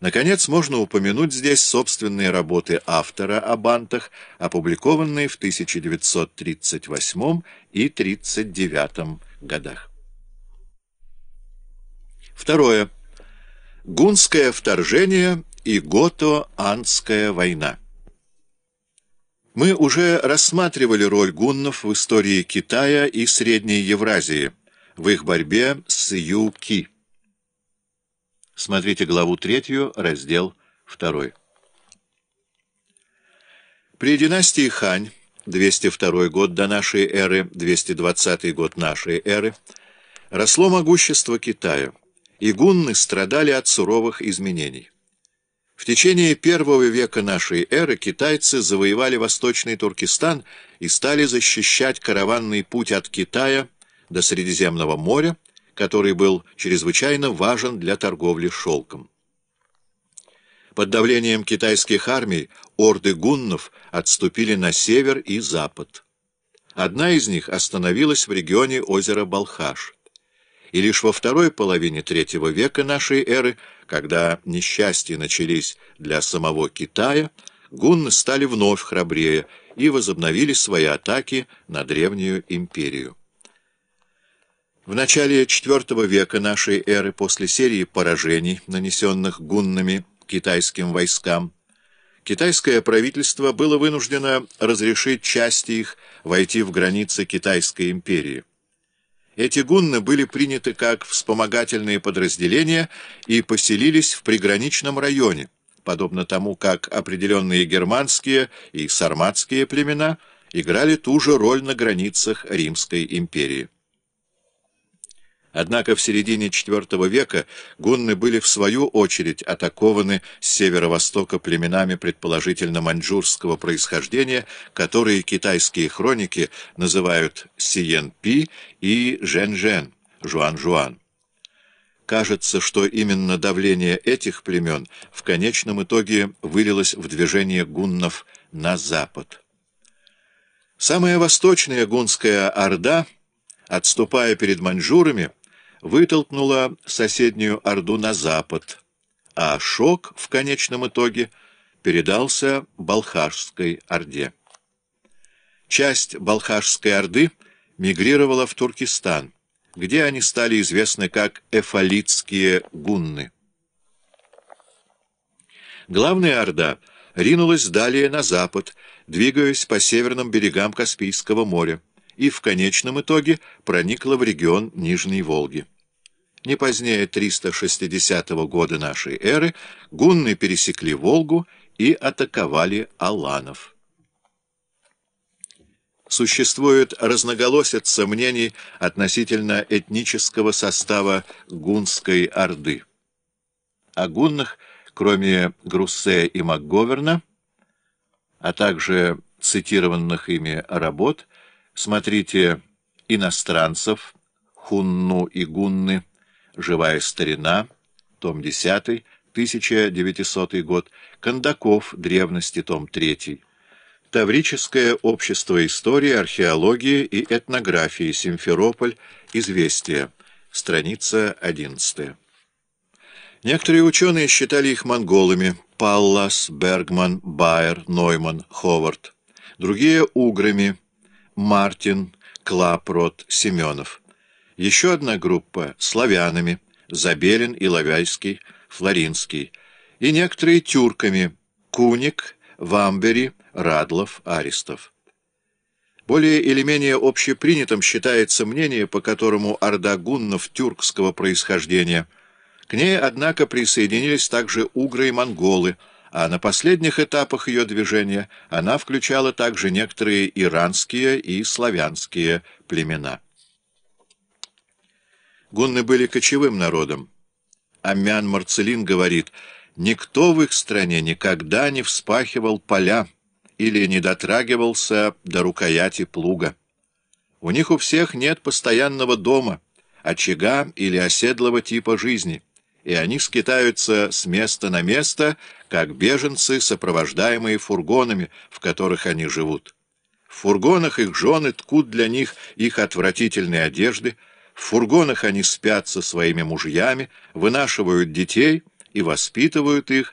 Наконец, можно упомянуть здесь собственные работы автора о бантах, опубликованные в 1938 и 1939 годах. Второе. Гунское вторжение и Гото-Андская война. Мы уже рассматривали роль гуннов в истории Китая и Средней Евразии в их борьбе с Ю-Ки. Смотрите главу 3, раздел 2. При династии Хань, 202 год до нашей эры, 220 год нашей эры, росло могущество Китая, и гунны страдали от суровых изменений. В течение первого века нашей эры китайцы завоевали Восточный Туркестан и стали защищать караванный путь от Китая до Средиземного моря, который был чрезвычайно важен для торговли шелком. Под давлением китайских армий орды гуннов отступили на север и запад. Одна из них остановилась в регионе озера Балхаш. И лишь во второй половине третьего века нашей эры, когда несчастья начались для самого Китая, гунны стали вновь храбрее и возобновили свои атаки на древнюю империю. В начале IV века нашей эры, после серии поражений, нанесенных гуннами китайским войскам, китайское правительство было вынуждено разрешить части их войти в границы Китайской империи. Эти гунны были приняты как вспомогательные подразделения и поселились в приграничном районе, подобно тому, как определенные германские и сарматские племена играли ту же роль на границах Римской империи. Однако в середине IV века гунны были в свою очередь атакованы с северо-востока племенами предположительно маньчжурского происхождения, которые китайские хроники называют Сиен-Пи и Жен-Жен, Жуан-Жуан. Кажется, что именно давление этих племен в конечном итоге вылилось в движение гуннов на запад. Самая восточная гунская орда, отступая перед маньчжурами, вытолкнула соседнюю Орду на запад, а шок в конечном итоге передался Балхашской Орде. Часть Балхашской Орды мигрировала в Туркестан, где они стали известны как эфалитские гунны. Главная Орда ринулась далее на запад, двигаясь по северным берегам Каспийского моря и в конечном итоге проникла в регион Нижней Волги. Не позднее 360 года нашей эры гунны пересекли Волгу и атаковали аланов. Существует разноголосица мнений относительно этнического состава гунской орды. О гуннах, кроме Груссе и МакГоверна, а также цитированных ими работ, Смотрите «Иностранцев», «Хунну и Гунны», «Живая старина», том 10, 1900 год, Кондаков, «Древности», том 3, Таврическое общество истории, археологии и этнографии, Симферополь, Известия, страница 11. Некоторые ученые считали их монголами, Паллас, Бергман, Байер, Нойман, Ховард, другие — уграми, Мартин, Клапрот, Семенов. Еще одна группа — славянами, Забелин, Иловайский, Флоринский. И некоторые тюрками — Куник, Вамбери, Радлов, Аристов. Более или менее общепринятым считается мнение, по которому орда гуннов тюркского происхождения. К ней, однако, присоединились также угры и монголы — а на последних этапах ее движения она включала также некоторые иранские и славянские племена. Гунны были кочевым народом. Амян Марцелин говорит, никто в их стране никогда не вспахивал поля или не дотрагивался до рукояти плуга. У них у всех нет постоянного дома, очага или оседлого типа жизни — и они скитаются с места на место, как беженцы, сопровождаемые фургонами, в которых они живут. В фургонах их жены ткут для них их отвратительные одежды, в фургонах они спят со своими мужьями, вынашивают детей и воспитывают их